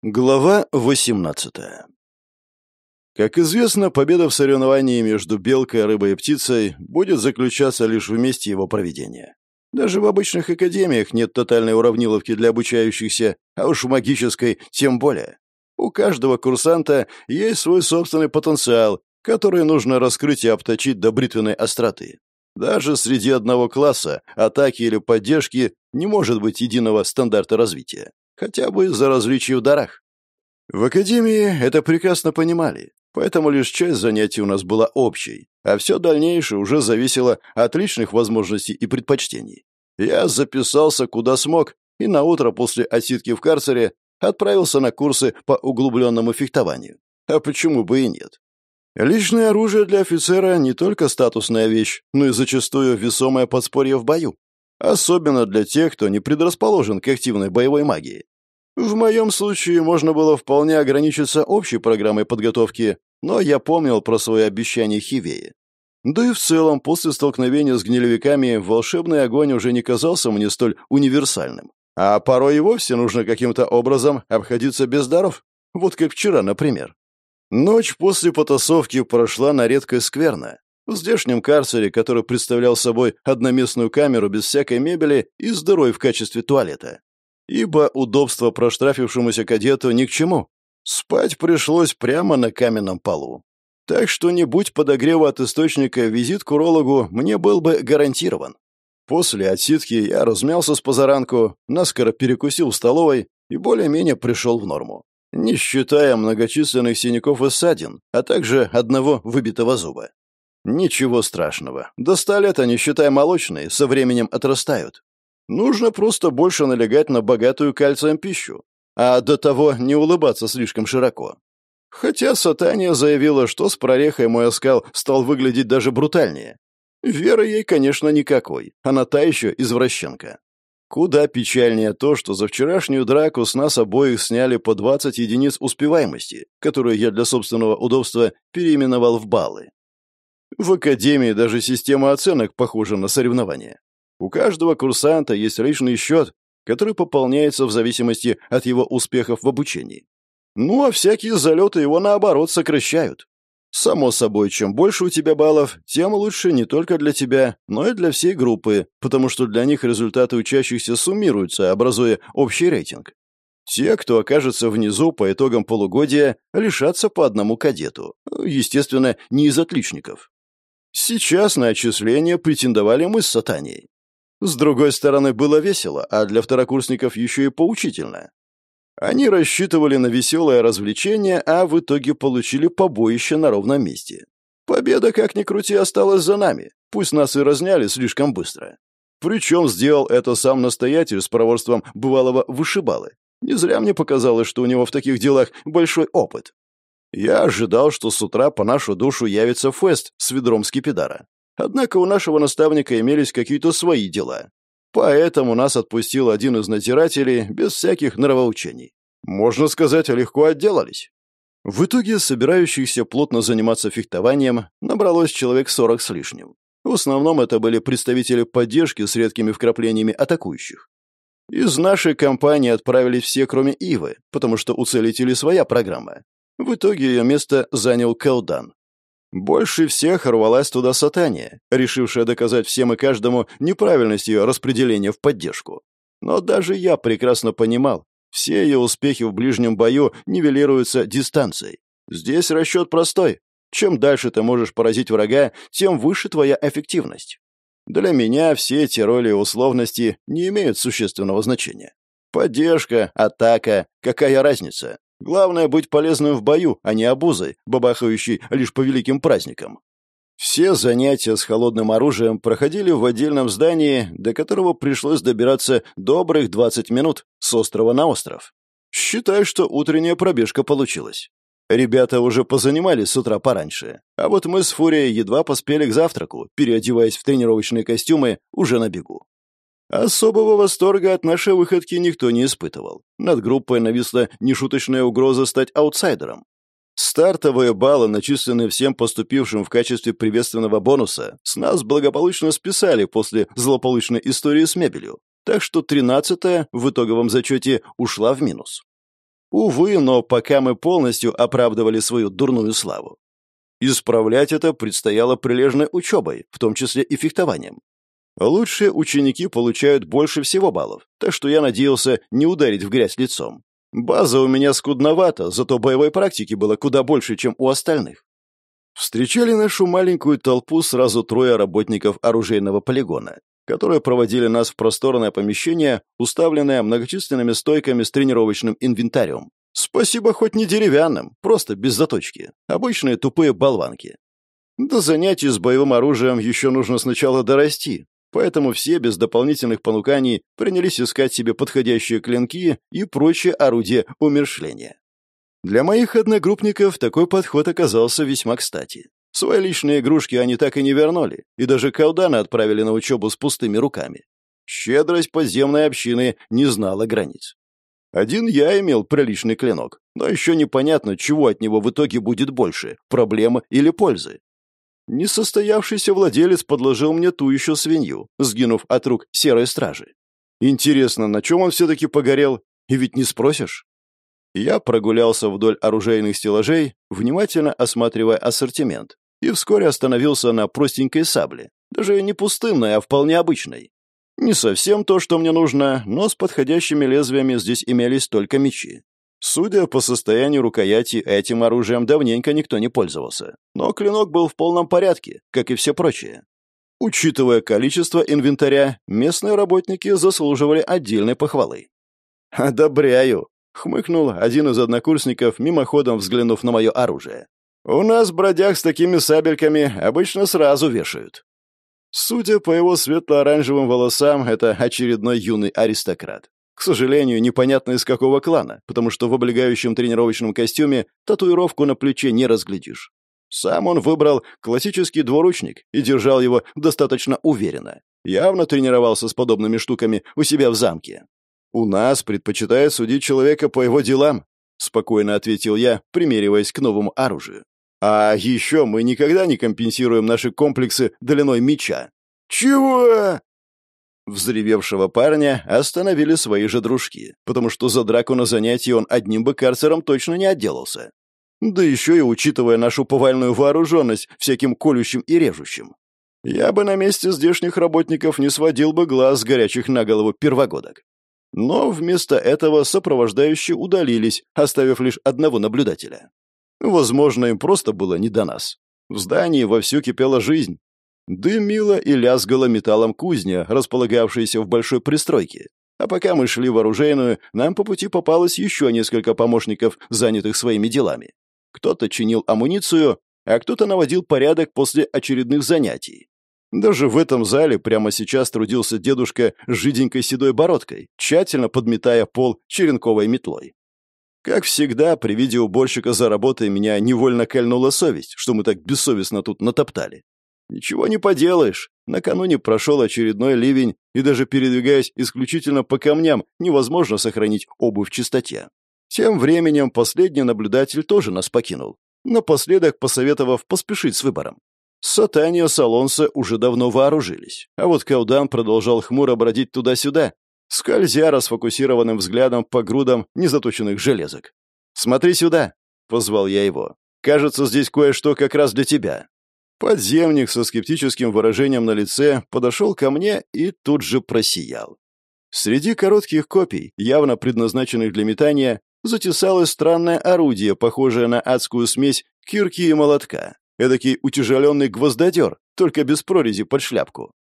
Глава 18 Как известно, победа в соревновании между белкой, рыбой и птицей будет заключаться лишь в месте его проведения. Даже в обычных академиях нет тотальной уравниловки для обучающихся, а уж в магической тем более. У каждого курсанта есть свой собственный потенциал, который нужно раскрыть и обточить до бритвенной остроты. Даже среди одного класса атаки или поддержки не может быть единого стандарта развития хотя бы из-за различий в дарах. В академии это прекрасно понимали, поэтому лишь часть занятий у нас была общей, а все дальнейшее уже зависело от личных возможностей и предпочтений. Я записался куда смог, и на утро после отсидки в карцере отправился на курсы по углубленному фехтованию. А почему бы и нет? Личное оружие для офицера не только статусная вещь, но и зачастую весомое подспорье в бою. Особенно для тех, кто не предрасположен к активной боевой магии. В моем случае можно было вполне ограничиться общей программой подготовки, но я помнил про свои обещания Хивеи. Да и в целом, после столкновения с гнилевиками, волшебный огонь уже не казался мне столь универсальным. А порой и вовсе нужно каким-то образом обходиться без даров. Вот как вчера, например. Ночь после потасовки прошла на редкость скверно. В здешнем карцере, который представлял собой одноместную камеру без всякой мебели и с дырой в качестве туалета. Ибо удобство проштрафившемуся кадету ни к чему. Спать пришлось прямо на каменном полу. Так что не будь подогрева от источника, визит к урологу мне был бы гарантирован. После отсидки я размялся с позаранку, наскоро перекусил в столовой и более-менее пришел в норму. Не считая многочисленных синяков и ссадин, а также одного выбитого зуба. Ничего страшного. До ста лет они, считай, молочные, со временем отрастают. Нужно просто больше налегать на богатую кальцием пищу, а до того не улыбаться слишком широко. Хотя Сатания заявила, что с прорехой мой оскал стал выглядеть даже брутальнее. Веры ей, конечно, никакой. Она та еще извращенка. Куда печальнее то, что за вчерашнюю драку с нас обоих сняли по 20 единиц успеваемости, которую я для собственного удобства переименовал в баллы. В академии даже система оценок похожа на соревнования. У каждого курсанта есть личный счет, который пополняется в зависимости от его успехов в обучении. Ну а всякие залеты его, наоборот, сокращают. Само собой, чем больше у тебя баллов, тем лучше не только для тебя, но и для всей группы, потому что для них результаты учащихся суммируются, образуя общий рейтинг. Те, кто окажется внизу по итогам полугодия, лишатся по одному кадету. Естественно, не из отличников. Сейчас на отчисление претендовали мы с Сатанией. С другой стороны, было весело, а для второкурсников еще и поучительно. Они рассчитывали на веселое развлечение, а в итоге получили побоище на ровном месте. Победа, как ни крути, осталась за нами, пусть нас и разняли слишком быстро. Причем сделал это сам настоятель с проворством бывалого вышибалы. Не зря мне показалось, что у него в таких делах большой опыт. Я ожидал, что с утра по нашу душу явится Фест с ведром скипидара. Однако у нашего наставника имелись какие-то свои дела. Поэтому нас отпустил один из надзирателей без всяких нравоучений. Можно сказать, легко отделались. В итоге собирающихся плотно заниматься фехтованием набралось человек сорок с лишним. В основном это были представители поддержки с редкими вкраплениями атакующих. Из нашей компании отправились все, кроме Ивы, потому что у целителей своя программа. В итоге ее место занял Каудан. Больше всех рвалась туда Сатания, решившая доказать всем и каждому неправильность ее распределения в поддержку. Но даже я прекрасно понимал, все ее успехи в ближнем бою нивелируются дистанцией. Здесь расчет простой. Чем дальше ты можешь поразить врага, тем выше твоя эффективность. Для меня все эти роли и условности не имеют существенного значения. Поддержка, атака, какая разница? Главное — быть полезным в бою, а не обузой, бабахающей лишь по великим праздникам. Все занятия с холодным оружием проходили в отдельном здании, до которого пришлось добираться добрых 20 минут с острова на остров. Считаю, что утренняя пробежка получилась. Ребята уже позанимались с утра пораньше, а вот мы с Фурией едва поспели к завтраку, переодеваясь в тренировочные костюмы уже на бегу. Особого восторга от нашей выходки никто не испытывал. Над группой нависла нешуточная угроза стать аутсайдером. Стартовые баллы, начисленные всем поступившим в качестве приветственного бонуса, с нас благополучно списали после злополучной истории с мебелью, так что тринадцатая в итоговом зачете ушла в минус. Увы, но пока мы полностью оправдывали свою дурную славу. Исправлять это предстояло прилежной учебой, в том числе и фехтованием. Лучшие ученики получают больше всего баллов, так что я надеялся не ударить в грязь лицом. База у меня скудновата, зато боевой практики было куда больше, чем у остальных. Встречали нашу маленькую толпу сразу трое работников оружейного полигона, которые проводили нас в просторное помещение, уставленное многочисленными стойками с тренировочным инвентарем. Спасибо хоть не деревянным, просто без заточки. Обычные тупые болванки. До занятий с боевым оружием еще нужно сначала дорасти, поэтому все без дополнительных понуканий принялись искать себе подходящие клинки и прочие орудия умершления. Для моих одногруппников такой подход оказался весьма кстати. Свои личные игрушки они так и не вернули, и даже Каудана отправили на учебу с пустыми руками. Щедрость подземной общины не знала границ. Один я имел приличный клинок, но еще непонятно, чего от него в итоге будет больше – проблемы или пользы. Несостоявшийся владелец подложил мне ту еще свинью, сгинув от рук серой стражи. Интересно, на чем он все-таки погорел? И ведь не спросишь. Я прогулялся вдоль оружейных стеллажей, внимательно осматривая ассортимент, и вскоре остановился на простенькой сабле, даже не пустынной, а вполне обычной. Не совсем то, что мне нужно, но с подходящими лезвиями здесь имелись только мечи. Судя по состоянию рукояти, этим оружием давненько никто не пользовался. Но клинок был в полном порядке, как и все прочие. Учитывая количество инвентаря, местные работники заслуживали отдельной похвалы. «Одобряю», — хмыкнул один из однокурсников, мимоходом взглянув на мое оружие. «У нас бродяг с такими сабельками обычно сразу вешают». Судя по его светло-оранжевым волосам, это очередной юный аристократ. К сожалению, непонятно из какого клана, потому что в облегающем тренировочном костюме татуировку на плече не разглядишь. Сам он выбрал классический двуручник и держал его достаточно уверенно. Явно тренировался с подобными штуками у себя в замке. «У нас предпочитают судить человека по его делам», — спокойно ответил я, примериваясь к новому оружию. «А еще мы никогда не компенсируем наши комплексы длиной меча». «Чего?» Взревевшего парня остановили свои же дружки, потому что за драку на занятии он одним бы карцером точно не отделался. Да еще и учитывая нашу повальную вооруженность всяким колющим и режущим. Я бы на месте здешних работников не сводил бы глаз с горячих на голову первогодок. Но вместо этого сопровождающие удалились, оставив лишь одного наблюдателя. Возможно, им просто было не до нас. В здании вовсю кипела жизнь, Дымила и лязгала металлом кузня, располагавшаяся в большой пристройке. А пока мы шли в оружейную, нам по пути попалось еще несколько помощников, занятых своими делами. Кто-то чинил амуницию, а кто-то наводил порядок после очередных занятий. Даже в этом зале прямо сейчас трудился дедушка с жиденькой седой бородкой, тщательно подметая пол черенковой метлой. Как всегда, при виде уборщика за работой меня невольно кольнула совесть, что мы так бессовестно тут натоптали. Ничего не поделаешь. Накануне прошел очередной ливень, и даже передвигаясь исключительно по камням, невозможно сохранить обувь в чистоте. Тем временем последний наблюдатель тоже нас покинул, напоследок посоветовав поспешить с выбором. Сатания Салонса уже давно вооружились, а вот Каудан продолжал хмуро бродить туда-сюда, скользя расфокусированным взглядом по грудам незаточенных железок. «Смотри сюда!» — позвал я его. «Кажется, здесь кое-что как раз для тебя». Подземник со скептическим выражением на лице подошел ко мне и тут же просиял. Среди коротких копий, явно предназначенных для метания, затесалось странное орудие, похожее на адскую смесь кирки и молотка. Эдакий утяжеленный гвоздодер, только без прорези под шляпку.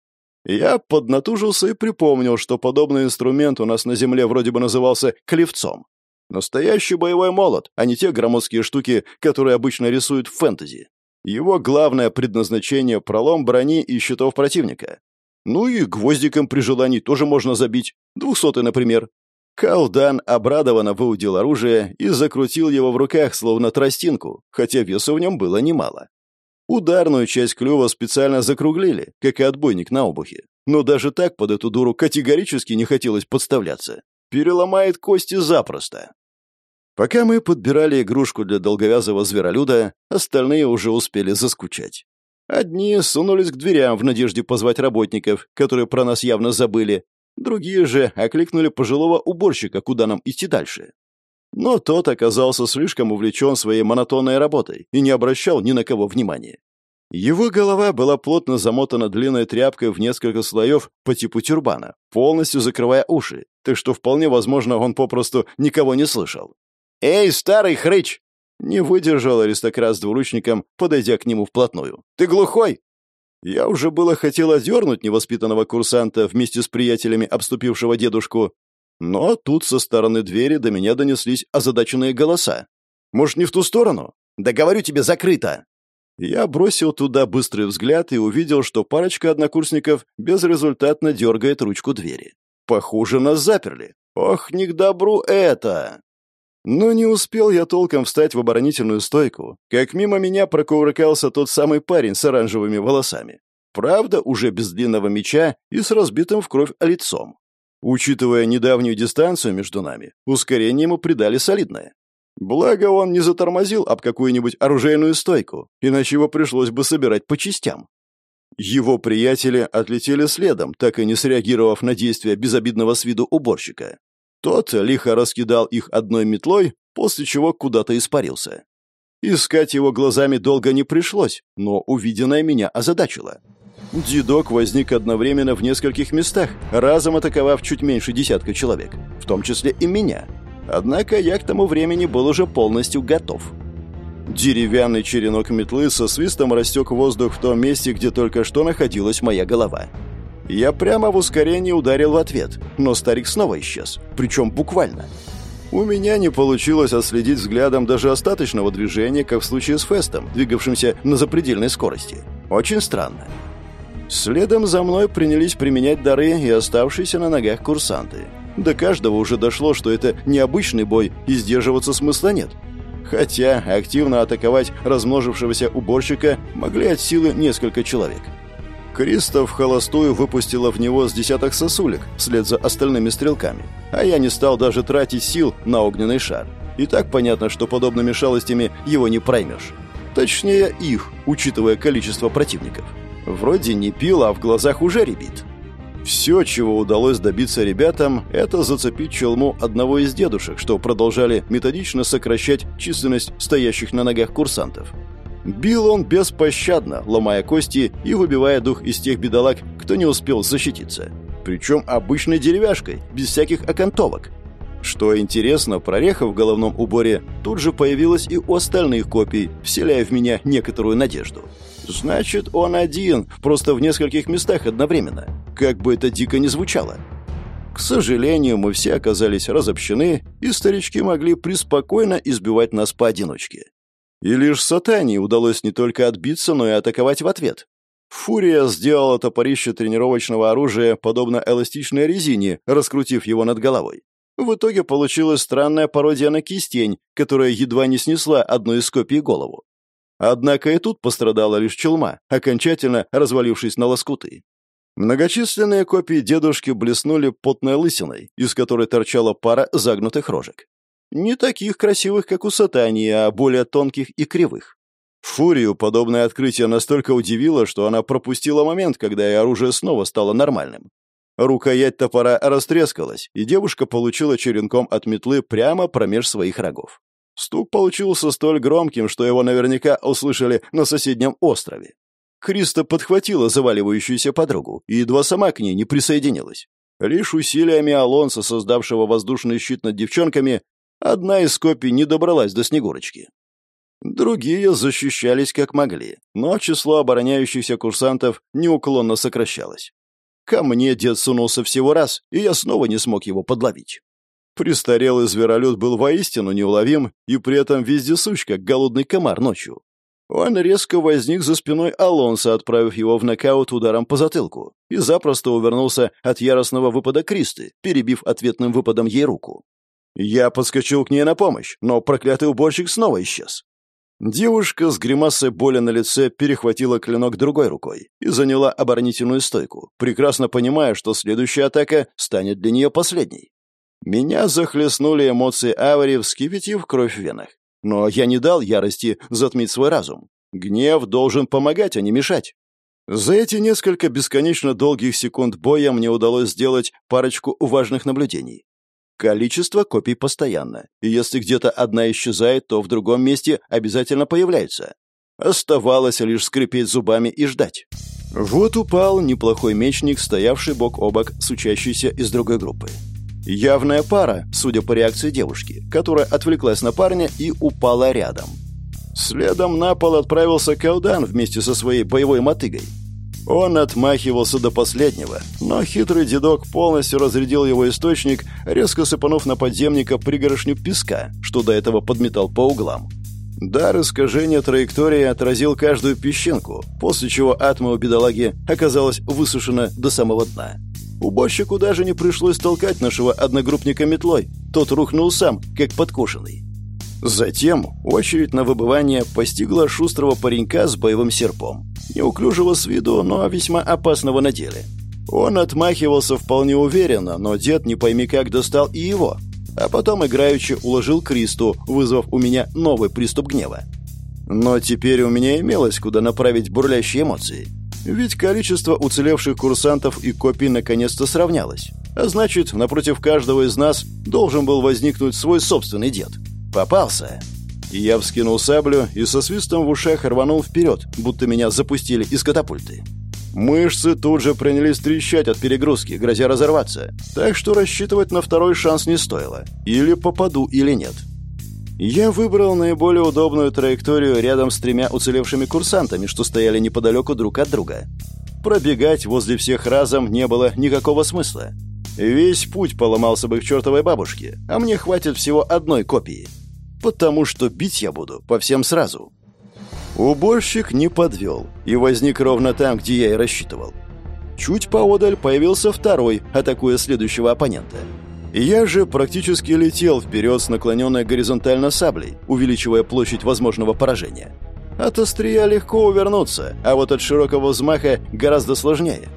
Я поднатужился и припомнил, что подобный инструмент у нас на земле вроде бы назывался клевцом. Настоящий боевой молот, а не те громоздкие штуки, которые обычно рисуют в фэнтези. Его главное предназначение — пролом брони и щитов противника. Ну и гвоздиком при желании тоже можно забить. Двухсотый, например. Калдан обрадованно выудил оружие и закрутил его в руках, словно тростинку, хотя веса в нем было немало. Ударную часть клюва специально закруглили, как и отбойник на обухе. Но даже так под эту дуру категорически не хотелось подставляться. Переломает кости запросто. Пока мы подбирали игрушку для долговязого зверолюда, остальные уже успели заскучать. Одни сунулись к дверям в надежде позвать работников, которые про нас явно забыли. Другие же окликнули пожилого уборщика, куда нам идти дальше. Но тот оказался слишком увлечен своей монотонной работой и не обращал ни на кого внимания. Его голова была плотно замотана длинной тряпкой в несколько слоев по типу тюрбана, полностью закрывая уши, так что вполне возможно он попросту никого не слышал. «Эй, старый хрыч!» Не выдержал аристократ с двуручником, подойдя к нему вплотную. «Ты глухой?» Я уже было хотел одернуть невоспитанного курсанта вместе с приятелями обступившего дедушку, но тут со стороны двери до меня донеслись озадаченные голоса. «Может, не в ту сторону?» «Да говорю тебе, закрыто!» Я бросил туда быстрый взгляд и увидел, что парочка однокурсников безрезультатно дергает ручку двери. Похоже, нас заперли. Ох, не к добру это! Но не успел я толком встать в оборонительную стойку, как мимо меня прокувыркался тот самый парень с оранжевыми волосами. Правда, уже без длинного меча и с разбитым в кровь лицом. Учитывая недавнюю дистанцию между нами, ускорение ему придали солидное. Благо он не затормозил об какую-нибудь оружейную стойку, иначе его пришлось бы собирать по частям. Его приятели отлетели следом, так и не среагировав на действия безобидного с виду уборщика. Тот лихо раскидал их одной метлой, после чего куда-то испарился. Искать его глазами долго не пришлось, но увиденное меня озадачило. Дедок возник одновременно в нескольких местах, разом атаковав чуть меньше десятка человек, в том числе и меня — Однако я к тому времени был уже полностью готов. Деревянный черенок метлы со свистом растек воздух в том месте, где только что находилась моя голова. Я прямо в ускорении ударил в ответ, но старик снова исчез, причем буквально. У меня не получилось отследить взглядом даже остаточного движения, как в случае с Фестом, двигавшимся на запредельной скорости. Очень странно. Следом за мной принялись применять дары и оставшиеся на ногах курсанты. До каждого уже дошло, что это необычный бой, и сдерживаться смысла нет. Хотя активно атаковать размножившегося уборщика могли от силы несколько человек. Кристоф холостую выпустила в него с десяток сосулек вслед за остальными стрелками, а я не стал даже тратить сил на огненный шар. И так понятно, что подобными шалостями его не проймешь. Точнее, их, учитывая количество противников. Вроде не пил, а в глазах уже ребит. Все, чего удалось добиться ребятам, это зацепить челму одного из дедушек, что продолжали методично сокращать численность стоящих на ногах курсантов. Бил он беспощадно, ломая кости и выбивая дух из тех бедолаг, кто не успел защититься. Причем обычной деревяшкой, без всяких окантовок. Что интересно, прореха в головном уборе тут же появилась и у остальных копий, вселяя в меня некоторую надежду. Значит, он один, просто в нескольких местах одновременно. Как бы это дико не звучало. К сожалению, мы все оказались разобщены, и старички могли преспокойно избивать нас поодиночке. И лишь сатане удалось не только отбиться, но и атаковать в ответ. Фурия сделала топорище тренировочного оружия подобно эластичной резине, раскрутив его над головой. В итоге получилась странная пародия на кистень, которая едва не снесла одну из копий голову. Однако и тут пострадала лишь челма, окончательно развалившись на лоскуты. Многочисленные копии дедушки блеснули потной лысиной, из которой торчала пара загнутых рожек. Не таких красивых, как у сатании, а более тонких и кривых. Фурию подобное открытие настолько удивило, что она пропустила момент, когда и оружие снова стало нормальным. Рукоять топора растрескалась, и девушка получила черенком от метлы прямо промеж своих рогов. Стук получился столь громким, что его наверняка услышали на соседнем острове. Криста подхватила заваливающуюся подругу и едва сама к ней не присоединилась. Лишь усилиями Алонса, создавшего воздушный щит над девчонками, одна из копий не добралась до Снегурочки. Другие защищались как могли, но число обороняющихся курсантов неуклонно сокращалось. Ко мне дед сунулся всего раз, и я снова не смог его подловить. Престарелый зверолюд был воистину неуловим и при этом вездесущ, как голодный комар ночью. Он резко возник за спиной Алонса, отправив его в нокаут ударом по затылку, и запросто увернулся от яростного выпада Кристы, перебив ответным выпадом ей руку. Я подскочил к ней на помощь, но проклятый уборщик снова исчез. Девушка с гримасой боли на лице перехватила клинок другой рукой и заняла оборонительную стойку, прекрасно понимая, что следующая атака станет для нее последней. Меня захлестнули эмоции Авари, вскипятив кровь в венах. Но я не дал ярости затмить свой разум. Гнев должен помогать, а не мешать. За эти несколько бесконечно долгих секунд боя мне удалось сделать парочку важных наблюдений. Количество копий постоянно, и если где-то одна исчезает, то в другом месте обязательно появляется. Оставалось лишь скрипеть зубами и ждать. Вот упал неплохой мечник, стоявший бок о бок с учащейся из другой группы. Явная пара, судя по реакции девушки, которая отвлеклась на парня и упала рядом. Следом на пол отправился Каудан вместе со своей боевой мотыгой. Он отмахивался до последнего, но хитрый дедок полностью разрядил его источник, резко сыпанув на подземника пригорошню песка, что до этого подметал по углам. Дар искажения траектории отразил каждую песчинку, после чего атма у бедолаги оказалась высушена до самого дна. Уборщику даже не пришлось толкать нашего одногруппника метлой, тот рухнул сам, как подкошенный. Затем очередь на выбывание постигла шустрого паренька с боевым серпом. Неуклюжего с виду, но весьма опасного на деле. Он отмахивался вполне уверенно, но дед не пойми как достал и его. А потом играючи уложил Кристу, вызвав у меня новый приступ гнева. Но теперь у меня имелось куда направить бурлящие эмоции. Ведь количество уцелевших курсантов и копий наконец-то сравнялось. А значит, напротив каждого из нас должен был возникнуть свой собственный дед. Попался. Я вскинул саблю и со свистом в ушах рванул вперед, будто меня запустили из катапульты. Мышцы тут же принялись трещать от перегрузки, грозя разорваться. Так что рассчитывать на второй шанс не стоило. Или попаду, или нет. Я выбрал наиболее удобную траекторию рядом с тремя уцелевшими курсантами, что стояли неподалеку друг от друга. Пробегать возле всех разом не было никакого смысла. Весь путь поломался бы к чертовой бабушке, а мне хватит всего одной копии. Потому что бить я буду по всем сразу. Уборщик не подвел и возник ровно там, где я и рассчитывал. Чуть поодаль появился второй, атакуя следующего оппонента — я же практически летел вперед с наклоненной горизонтально саблей, увеличивая площадь возможного поражения. От острия легко увернуться, а вот от широкого взмаха гораздо сложнее.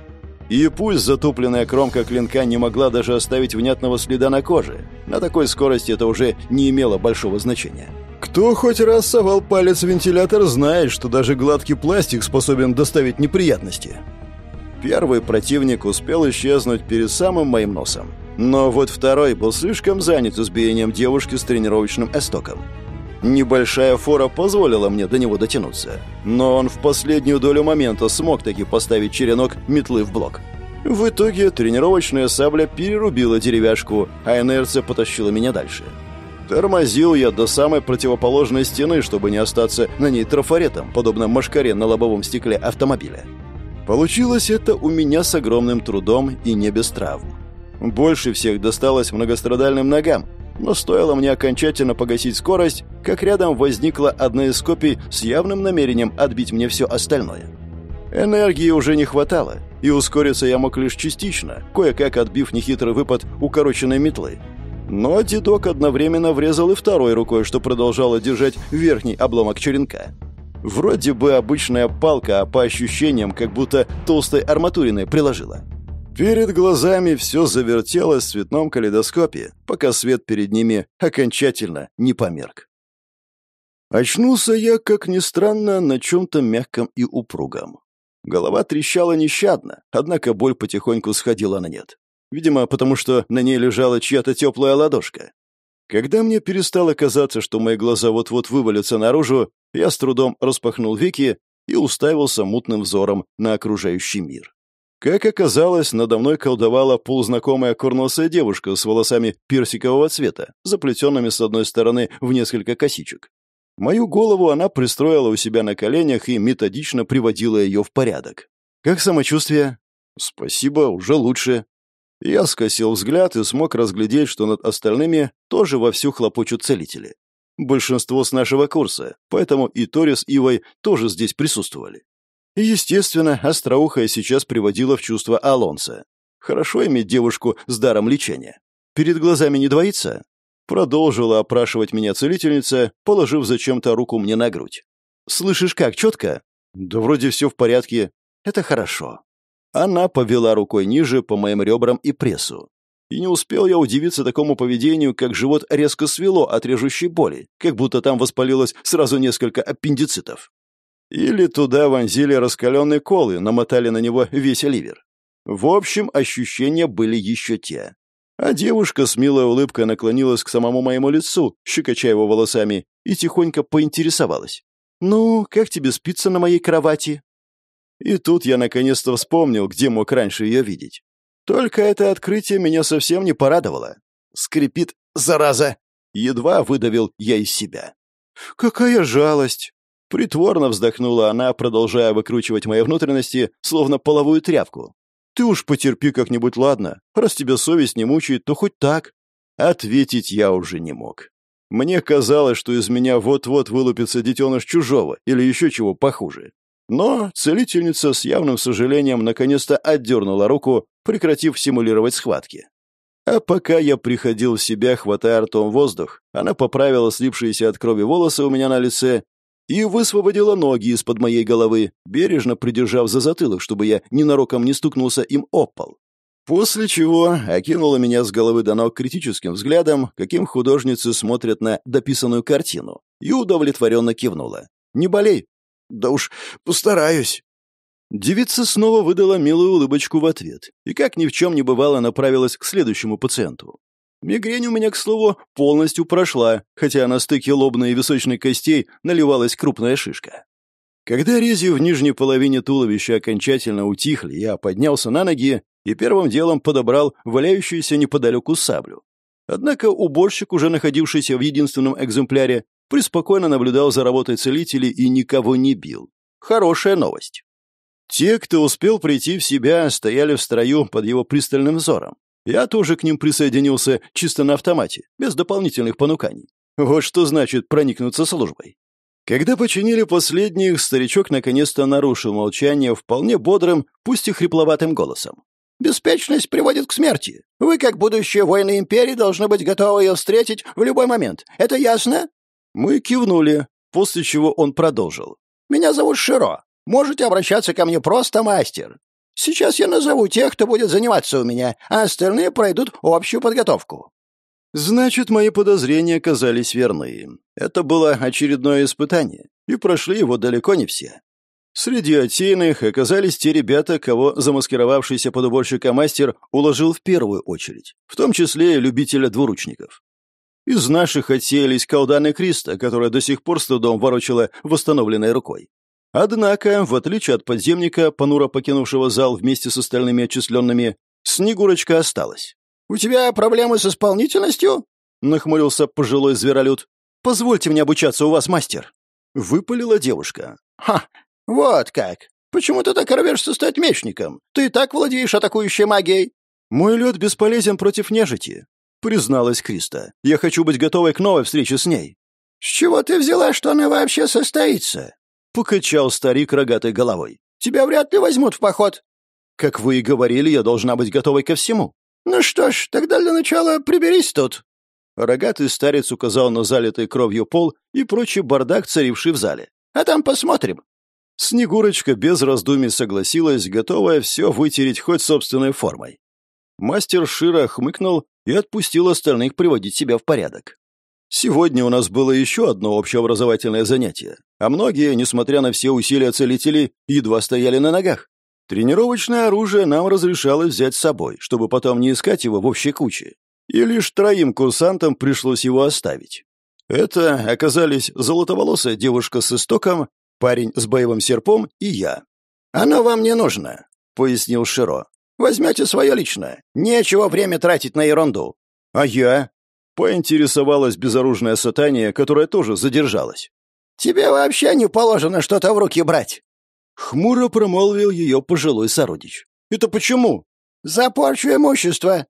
И пусть затупленная кромка клинка не могла даже оставить внятного следа на коже, на такой скорости это уже не имело большого значения. Кто хоть раз совал палец в вентилятор, знает, что даже гладкий пластик способен доставить неприятности. Первый противник успел исчезнуть перед самым моим носом. Но вот второй был слишком занят избиением девушки с тренировочным эстоком. Небольшая фора позволила мне до него дотянуться, но он в последнюю долю момента смог таки поставить черенок метлы в блок. В итоге тренировочная сабля перерубила деревяшку, а инерция потащила меня дальше. Тормозил я до самой противоположной стены, чтобы не остаться на ней трафаретом, подобно машкаре на лобовом стекле автомобиля. Получилось это у меня с огромным трудом и не без травм. Больше всех досталось многострадальным ногам, но стоило мне окончательно погасить скорость, как рядом возникла одна из копий с явным намерением отбить мне все остальное. Энергии уже не хватало, и ускориться я мог лишь частично, кое-как отбив нехитрый выпад укороченной метлы. Но дедок одновременно врезал и второй рукой, что продолжало держать верхний обломок черенка. Вроде бы обычная палка, а по ощущениям, как будто толстой арматуриной приложила. Перед глазами все завертелось в цветном калейдоскопе, пока свет перед ними окончательно не померк. Очнулся я, как ни странно, на чем-то мягком и упругом. Голова трещала нещадно, однако боль потихоньку сходила на нет. Видимо, потому что на ней лежала чья-то теплая ладошка. Когда мне перестало казаться, что мои глаза вот-вот вывалятся наружу, я с трудом распахнул веки и уставился мутным взором на окружающий мир. Как оказалось, надо мной колдовала полузнакомая курносая девушка с волосами персикового цвета, заплетенными с одной стороны в несколько косичек. Мою голову она пристроила у себя на коленях и методично приводила ее в порядок. «Как самочувствие?» «Спасибо, уже лучше». Я скосил взгляд и смог разглядеть, что над остальными тоже вовсю хлопочут целители. Большинство с нашего курса, поэтому и Тори с Ивой тоже здесь присутствовали. Естественно, остроухая сейчас приводила в чувство Алонса. Хорошо иметь девушку с даром лечения. Перед глазами не двоится? Продолжила опрашивать меня целительница, положив зачем-то руку мне на грудь. «Слышишь как, четко?» «Да вроде все в порядке». «Это хорошо». Она повела рукой ниже по моим ребрам и прессу. И не успел я удивиться такому поведению, как живот резко свело от режущей боли, как будто там воспалилось сразу несколько аппендицитов. Или туда вонзили раскаленные колы, намотали на него весь ливер. В общем, ощущения были еще те. А девушка с милой улыбкой наклонилась к самому моему лицу, щекоча его волосами, и тихонько поинтересовалась. «Ну, как тебе спится на моей кровати?» И тут я наконец-то вспомнил, где мог раньше ее видеть. Только это открытие меня совсем не порадовало. Скрипит, зараза! Едва выдавил я из себя. «Какая жалость!» Притворно вздохнула она, продолжая выкручивать мои внутренности, словно половую тряпку. «Ты уж потерпи как-нибудь, ладно? Раз тебя совесть не мучает, то хоть так». Ответить я уже не мог. Мне казалось, что из меня вот-вот вылупится детеныш чужого или еще чего похуже. Но целительница с явным сожалением наконец-то отдернула руку, прекратив симулировать схватки. А пока я приходил в себя, хватая ртом воздух, она поправила слипшиеся от крови волосы у меня на лице и высвободила ноги из-под моей головы, бережно придержав за затылок, чтобы я ненароком не стукнулся им об пол. После чего окинула меня с головы до ног критическим взглядом, каким художницы смотрят на дописанную картину, и удовлетворенно кивнула. «Не болей!» «Да уж, постараюсь!» Девица снова выдала милую улыбочку в ответ и, как ни в чем не бывало, направилась к следующему пациенту. Мигрень у меня, к слову, полностью прошла, хотя на стыке лобной и височной костей наливалась крупная шишка. Когда рези в нижней половине туловища окончательно утихли, я поднялся на ноги и первым делом подобрал валяющуюся неподалеку саблю. Однако уборщик, уже находившийся в единственном экземпляре, преспокойно наблюдал за работой целителей и никого не бил. Хорошая новость. Те, кто успел прийти в себя, стояли в строю под его пристальным взором. Я тоже к ним присоединился чисто на автомате, без дополнительных понуканий. Вот что значит проникнуться службой. Когда починили последних, старичок наконец-то нарушил молчание вполне бодрым, пусть и хрипловатым голосом. «Беспечность приводит к смерти. Вы, как будущие воины Империи, должны быть готовы ее встретить в любой момент. Это ясно?» Мы кивнули, после чего он продолжил. «Меня зовут Широ. Можете обращаться ко мне просто мастер. Сейчас я назову тех, кто будет заниматься у меня, а остальные пройдут общую подготовку». Значит, мои подозрения оказались верны. Это было очередное испытание, и прошли его далеко не все. Среди отсеянных оказались те ребята, кого замаскировавшийся под уборщика мастер уложил в первую очередь, в том числе любителя двуручников. Из наших отсеялись колданы Криста, которая до сих пор с трудом ворочала восстановленной рукой. Однако, в отличие от подземника, понуро покинувшего зал вместе с остальными отчисленными, Снегурочка осталась. «У тебя проблемы с исполнительностью?» — нахмурился пожилой зверолюд. «Позвольте мне обучаться у вас, мастер». Выпалила девушка. «Ха, вот как. Почему ты так рвешься стать мечником? Ты и так владеешь атакующей магией». «Мой лед бесполезен против нежити», — призналась Криста. «Я хочу быть готовой к новой встрече с ней». «С чего ты взяла, что она вообще состоится?» — покачал старик рогатой головой. «Тебя вряд ли возьмут в поход». «Как вы и говорили, я должна быть готовой ко всему». «Ну что ж, тогда для начала приберись тут». Рогатый старец указал на залитый кровью пол и прочий бардак, царивший в зале. «А там посмотрим». Снегурочка без раздумий согласилась, готовая все вытереть хоть собственной формой. Мастер Шира хмыкнул и отпустил остальных приводить себя в порядок. Сегодня у нас было еще одно общеобразовательное занятие, а многие, несмотря на все усилия целителей, едва стояли на ногах. Тренировочное оружие нам разрешалось взять с собой, чтобы потом не искать его в общей куче. И лишь троим курсантам пришлось его оставить. Это оказались золотоволосая девушка с истоком, парень с боевым серпом и я. «Оно вам не нужно», — пояснил Широ. «Возьмете свое личное. Нечего время тратить на ерунду». «А я?» Поинтересовалась безоружная сатания, которая тоже задержалась. «Тебе вообще не положено что-то в руки брать!» Хмуро промолвил ее пожилой сородич. «Это почему?» «За порчу имущества!»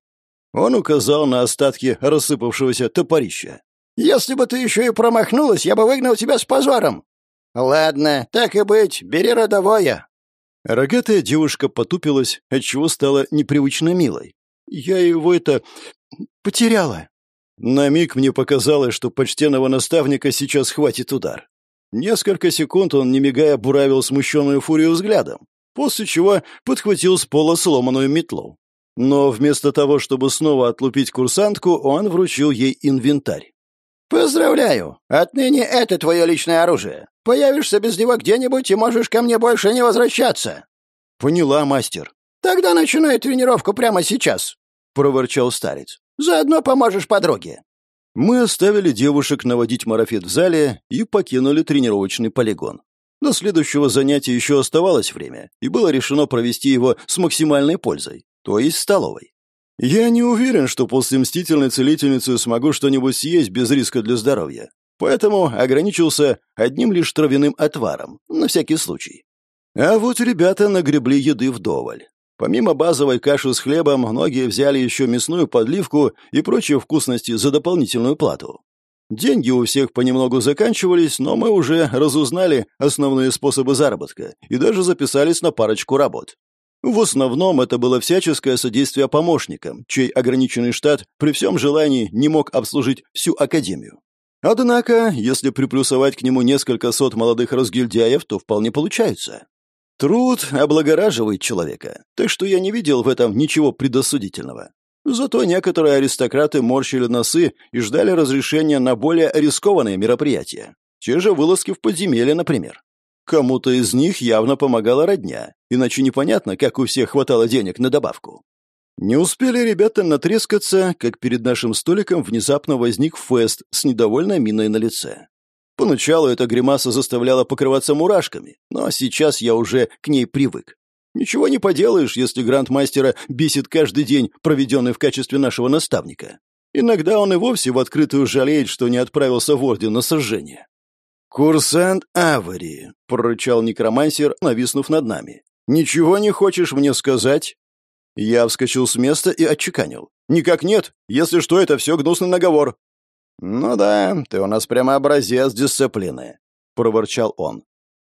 Он указал на остатки рассыпавшегося топорища. «Если бы ты еще и промахнулась, я бы выгнал тебя с позором!» «Ладно, так и быть, бери родовое!» Рогатая девушка потупилась, отчего стала непривычно милой. «Я его это... потеряла!» На миг мне показалось, что почтенного наставника сейчас хватит удар. Несколько секунд он, не мигая, буравил смущенную фурию взглядом, после чего подхватил с пола сломанную метлу. Но вместо того, чтобы снова отлупить курсантку, он вручил ей инвентарь. «Поздравляю! Отныне это твое личное оружие. Появишься без него где-нибудь и можешь ко мне больше не возвращаться». «Поняла, мастер». «Тогда начинай тренировку прямо сейчас». проворчал старец. «Заодно поможешь подруге». Мы оставили девушек наводить марафет в зале и покинули тренировочный полигон. До следующего занятия еще оставалось время, и было решено провести его с максимальной пользой, то есть столовой. Я не уверен, что после мстительной целительницы смогу что-нибудь съесть без риска для здоровья, поэтому ограничился одним лишь травяным отваром, на всякий случай. А вот ребята нагребли еды вдоволь. Помимо базовой каши с хлебом, многие взяли еще мясную подливку и прочие вкусности за дополнительную плату. Деньги у всех понемногу заканчивались, но мы уже разузнали основные способы заработка и даже записались на парочку работ. В основном это было всяческое содействие помощникам, чей ограниченный штат при всем желании не мог обслужить всю академию. Однако, если приплюсовать к нему несколько сот молодых разгильдяев, то вполне получается. Труд облагораживает человека, так что я не видел в этом ничего предосудительного. Зато некоторые аристократы морщили носы и ждали разрешения на более рискованные мероприятия. Те же вылазки в подземелье, например. Кому-то из них явно помогала родня, иначе непонятно, как у всех хватало денег на добавку. Не успели ребята натрескаться, как перед нашим столиком внезапно возник Фест с недовольной миной на лице. Поначалу эта гримаса заставляла покрываться мурашками, но сейчас я уже к ней привык. Ничего не поделаешь, если грандмастера бесит каждый день, проведенный в качестве нашего наставника. Иногда он и вовсе в открытую жалеет, что не отправился в орден на сожжение. «Курсант Авари», — прорычал некромансер, нависнув над нами. «Ничего не хочешь мне сказать?» Я вскочил с места и отчеканил. «Никак нет. Если что, это все гнусный наговор». «Ну да, ты у нас прямо образец дисциплины», — проворчал он.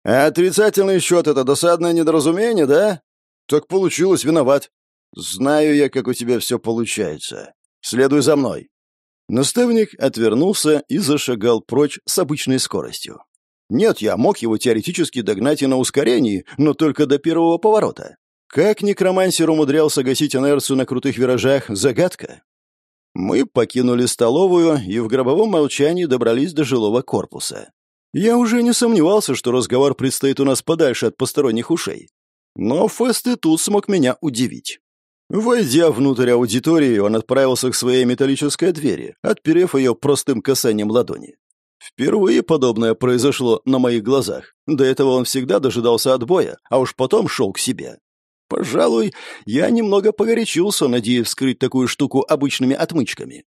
«А отрицательный счет — это досадное недоразумение, да?» «Так получилось, виноват». «Знаю я, как у тебя все получается. Следуй за мной». Наставник отвернулся и зашагал прочь с обычной скоростью. Нет, я мог его теоретически догнать и на ускорении, но только до первого поворота. Как некромансер умудрялся гасить инерцию на крутых виражах — загадка. Мы покинули столовую и в гробовом молчании добрались до жилого корпуса. Я уже не сомневался, что разговор предстоит у нас подальше от посторонних ушей. Но Фест и тут смог меня удивить. Войдя внутрь аудитории, он отправился к своей металлической двери, отперев ее простым касанием ладони. Впервые подобное произошло на моих глазах. До этого он всегда дожидался отбоя, а уж потом шел к себе. Пожалуй, я немного погорячился, надеясь вскрыть такую штуку обычными отмычками.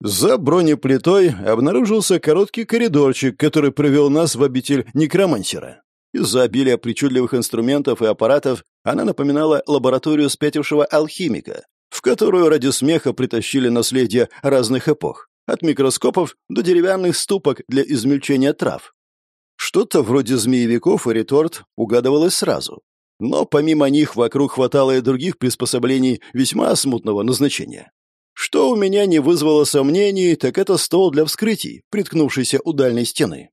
За бронеплитой обнаружился короткий коридорчик, который привел нас в обитель некромансера. Из-за обилия причудливых инструментов и аппаратов она напоминала лабораторию спятившего алхимика, в которую ради смеха притащили наследие разных эпох, от микроскопов до деревянных ступок для измельчения трав. Что-то вроде змеевиков и реторт угадывалось сразу. Но помимо них вокруг хватало и других приспособлений весьма смутного назначения. Что у меня не вызвало сомнений, так это стол для вскрытий, приткнувшийся у дальней стены.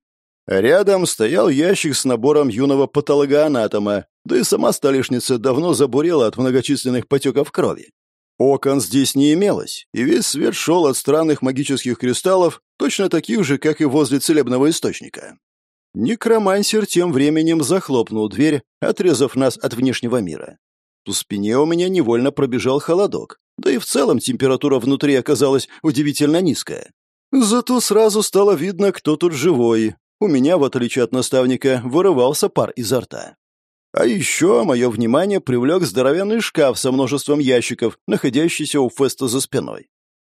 Рядом стоял ящик с набором юного патологоанатома, да и сама столешница давно забурела от многочисленных потеков крови. Окон здесь не имелось, и весь свет шел от странных магических кристаллов, точно таких же, как и возле целебного источника. Некромансер тем временем захлопнул дверь, отрезав нас от внешнего мира. По спине у меня невольно пробежал холодок, да и в целом температура внутри оказалась удивительно низкая. Зато сразу стало видно, кто тут живой, у меня, в отличие от наставника, вырывался пар изо рта. А еще мое внимание привлек здоровенный шкаф со множеством ящиков, находящийся у Феста за спиной.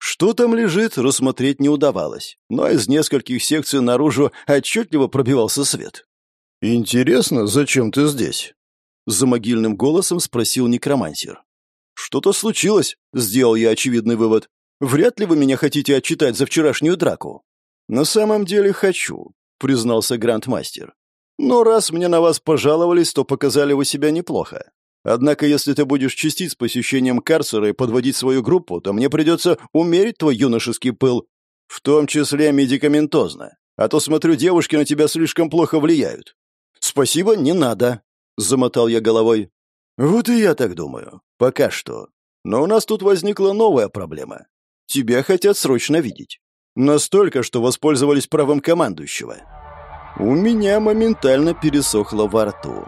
Что там лежит, рассмотреть не удавалось, но из нескольких секций наружу отчетливо пробивался свет. «Интересно, зачем ты здесь?» За могильным голосом спросил некромансер. «Что-то случилось», — сделал я очевидный вывод. «Вряд ли вы меня хотите отчитать за вчерашнюю драку». «На самом деле хочу признался грандмастер. «Но раз мне на вас пожаловались, то показали вы себя неплохо. Однако, если ты будешь чистить с посещением карцера и подводить свою группу, то мне придется умерить твой юношеский пыл, в том числе медикаментозно. А то, смотрю, девушки на тебя слишком плохо влияют». «Спасибо, не надо», — замотал я головой. «Вот и я так думаю. Пока что. Но у нас тут возникла новая проблема. Тебя хотят срочно видеть. Настолько, что воспользовались правом командующего. У меня моментально пересохло во рту.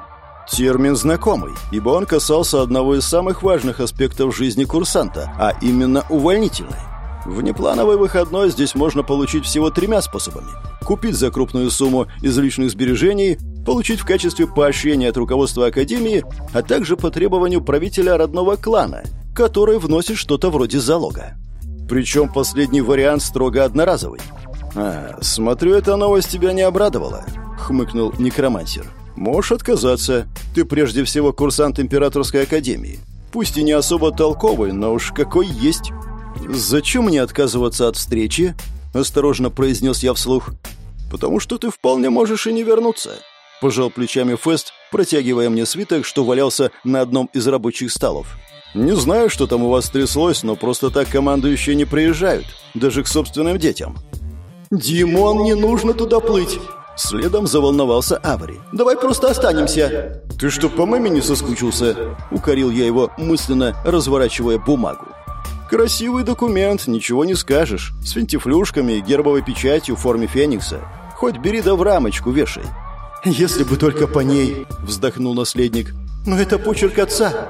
Термин знакомый, ибо он касался одного из самых важных аспектов жизни курсанта, а именно увольнительной. Внеплановый выходной здесь можно получить всего тремя способами. Купить за крупную сумму из личных сбережений, получить в качестве поощрения от руководства Академии, а также по требованию правителя родного клана, который вносит что-то вроде залога. Причем последний вариант строго одноразовый. «А, смотрю, эта новость тебя не обрадовала», — хмыкнул некромансер. «Можешь отказаться. Ты прежде всего курсант Императорской Академии. Пусть и не особо толковый, но уж какой есть». «Зачем мне отказываться от встречи?» — осторожно произнес я вслух. «Потому что ты вполне можешь и не вернуться», — пожал плечами Фест, протягивая мне свиток, что валялся на одном из рабочих столов. «Не знаю, что там у вас тряслось, но просто так командующие не приезжают, даже к собственным детям». «Димон, не нужно туда плыть!» Следом заволновался Авари. «Давай просто останемся!» «Ты что, по маме не соскучился?» Укорил я его, мысленно разворачивая бумагу. «Красивый документ, ничего не скажешь. С фентифлюшками и гербовой печатью в форме феникса. Хоть бери да в рамочку вешай». «Если бы только по ней!» — вздохнул наследник. «Но это почерк отца!»